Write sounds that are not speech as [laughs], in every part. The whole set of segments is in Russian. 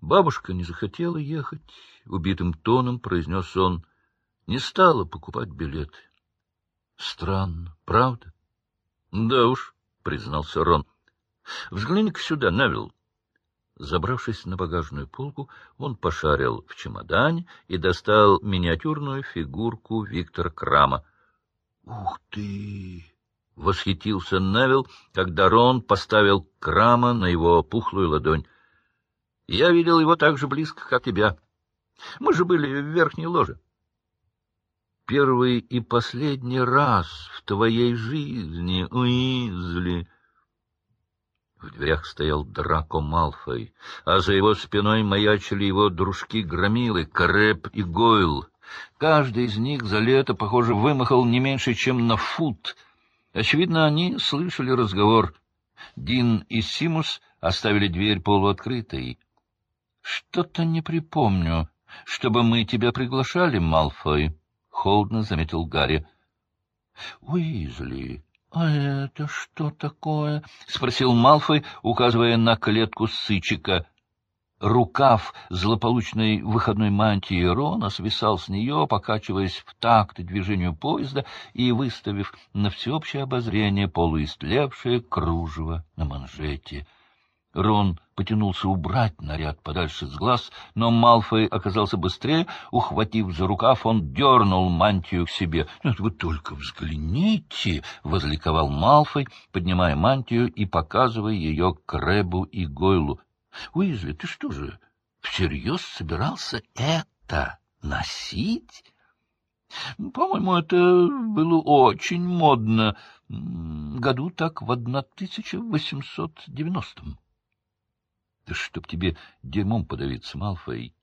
Бабушка не захотела ехать, — убитым тоном произнес он, — не стала покупать билеты. Странно, правда? — Да уж, — признался Рон. — Взгляни-ка сюда, Невилл. Забравшись на багажную полку, он пошарил в чемодане и достал миниатюрную фигурку Виктора Крама. — Ух ты! — восхитился Невилл, когда Рон поставил Крама на его пухлую ладонь. — Я видел его так же близко, как тебя. Мы же были в верхней ложе. — Первый и последний раз в твоей жизни, Уизли! В дверях стоял Драко Малфой, а за его спиной маячили его дружки-громилы Крэп и Гойл. Каждый из них за лето, похоже, вымахал не меньше, чем на фут. Очевидно, они слышали разговор. Дин и Симус оставили дверь полуоткрытой. — Что-то не припомню, чтобы мы тебя приглашали, Малфой, — холодно заметил Гарри. — Уизли, — А это что такое? — спросил Малфой, указывая на клетку сычика. Рукав злополучной выходной мантии Рона свисал с нее, покачиваясь в такт движению поезда и выставив на всеобщее обозрение полуистлевшее кружево на манжете — Рон потянулся убрать наряд подальше с глаз, но Малфой оказался быстрее. Ухватив за рукав, он дернул мантию к себе. — Нет, вы только взгляните! — возликовал Малфой, поднимая мантию и показывая ее Крэбу и Гойлу. — Уизли, ты что же, всерьез собирался это носить? — По-моему, это было очень модно. Году так в 1890-м. Да чтоб тебе дерьмом подавиться, Малфой!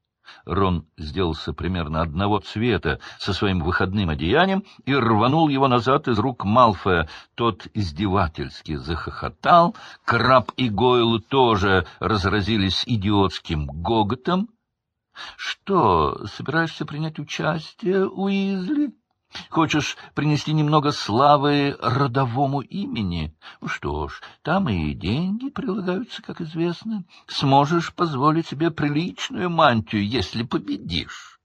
Рон сделался примерно одного цвета со своим выходным одеянием и рванул его назад из рук Малфоя. Тот издевательски захохотал, Краб и Гойл тоже разразились идиотским гоготом. — Что, собираешься принять участие, Уизли? Хочешь принести немного славы родовому имени? Ну что ж, там и деньги прилагаются, как известно. Сможешь позволить себе приличную мантию, если победишь.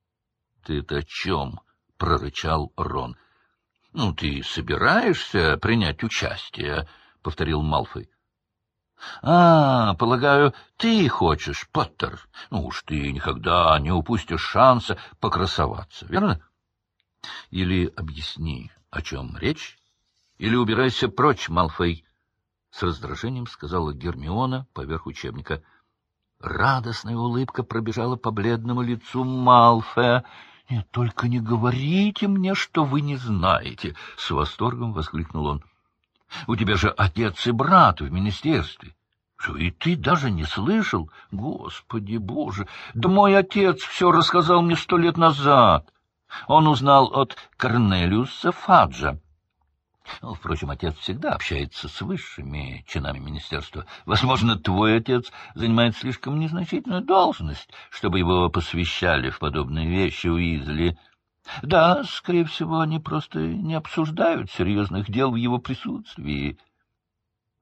— Ты это о чем? — прорычал Рон. — Ну, ты собираешься принять участие? — повторил Малфой. — А, полагаю, ты хочешь, Поттер. Ну уж ты никогда не упустишь шанса покрасоваться, верно? — или объясни, о чем речь, или убирайся прочь, Малфой, — с раздражением сказала Гермиона поверх учебника. Радостная улыбка пробежала по бледному лицу Малфоя. — Нет, только не говорите мне, что вы не знаете! — с восторгом воскликнул он. — У тебя же отец и брат в министерстве. И ты даже не слышал? Господи Боже! Да мой отец все рассказал мне сто лет назад. Он узнал от Корнелиуса Фаджа. Впрочем, отец всегда общается с высшими чинами министерства. Возможно, твой отец занимает слишком незначительную должность, чтобы его посвящали в подобные вещи Уизли. Да, скорее всего, они просто не обсуждают серьезных дел в его присутствии.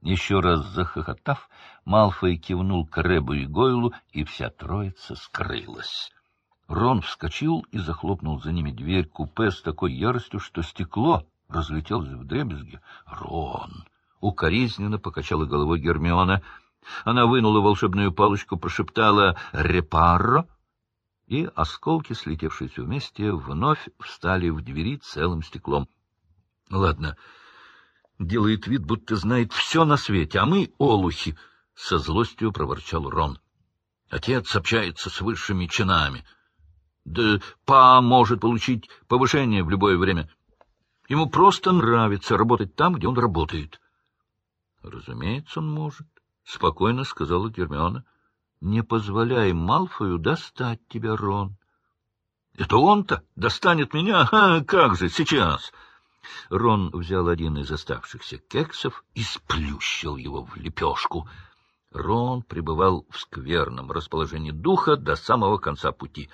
Еще раз захохотав, Малфой кивнул к Рэбу и Гойлу, и вся троица скрылась. Рон вскочил и захлопнул за ними дверь купе с такой яростью, что стекло разлетелось в дребезги. «Рон!» — укоризненно покачала головой Гермиона. Она вынула волшебную палочку, прошептала «Репаро!» и осколки, слетевшиеся вместе, вновь встали в двери целым стеклом. — Ладно, делает вид, будто знает все на свете, а мы — олухи! — со злостью проворчал Рон. Отец общается с высшими чинами. — да Па может получить повышение в любое время. Ему просто нравится работать там, где он работает. — Разумеется, он может, — спокойно сказала Гермиона. — Не позволяй Малфою достать тебя, Рон. — Это он-то достанет меня? А, как же, сейчас! Рон взял один из оставшихся кексов и сплющил его в лепешку. Рон пребывал в скверном расположении духа до самого конца пути.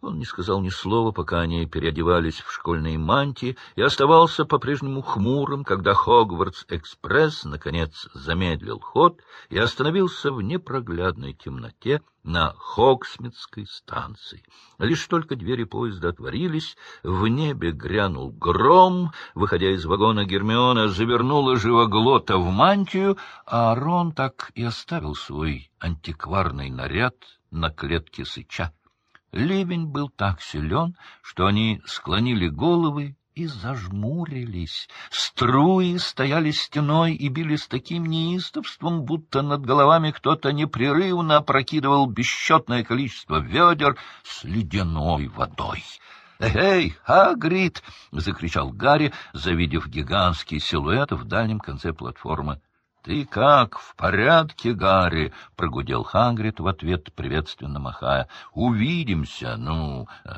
Он не сказал ни слова, пока они переодевались в школьные мантии, и оставался по-прежнему хмурым, когда Хогвартс-экспресс, наконец, замедлил ход и остановился в непроглядной темноте на Хоксмитской станции. Лишь только двери поезда отворились, в небе грянул гром, выходя из вагона Гермиона завернула живоглота в мантию, а Рон так и оставил свой антикварный наряд на клетке сыча. Ливень был так силен, что они склонили головы и зажмурились. Струи стояли стеной и били с таким неистовством, будто над головами кто-то непрерывно опрокидывал бесчетное количество ведер с ледяной водой. «Эй, Хагрид!» — закричал Гарри, завидев гигантский силуэт в дальнем конце платформы. — Ты как, в порядке, Гарри? — прогудел Хагрид в ответ, приветственно махая. — Увидимся, ну, э,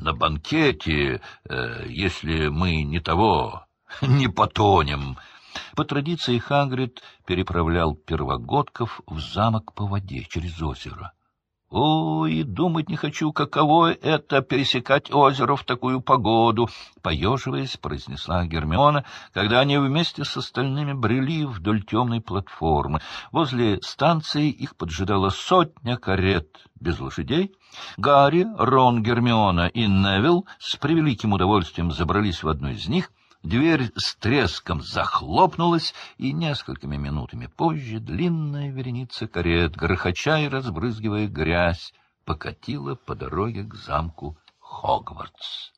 на банкете, э, если мы не того, [laughs] не потонем. По традиции Хагрид переправлял первогодков в замок по воде через озеро. Ой, думать не хочу, каково это — пересекать озеро в такую погоду, — поеживаясь, произнесла Гермиона, когда они вместе с остальными брели вдоль темной платформы. Возле станции их поджидала сотня карет без лошадей. Гарри, Рон, Гермиона и Невилл с превеликим удовольствием забрались в одну из них — Дверь с треском захлопнулась, и несколькими минутами позже длинная вереница карет, грохоча и разбрызгивая грязь, покатила по дороге к замку Хогвартс.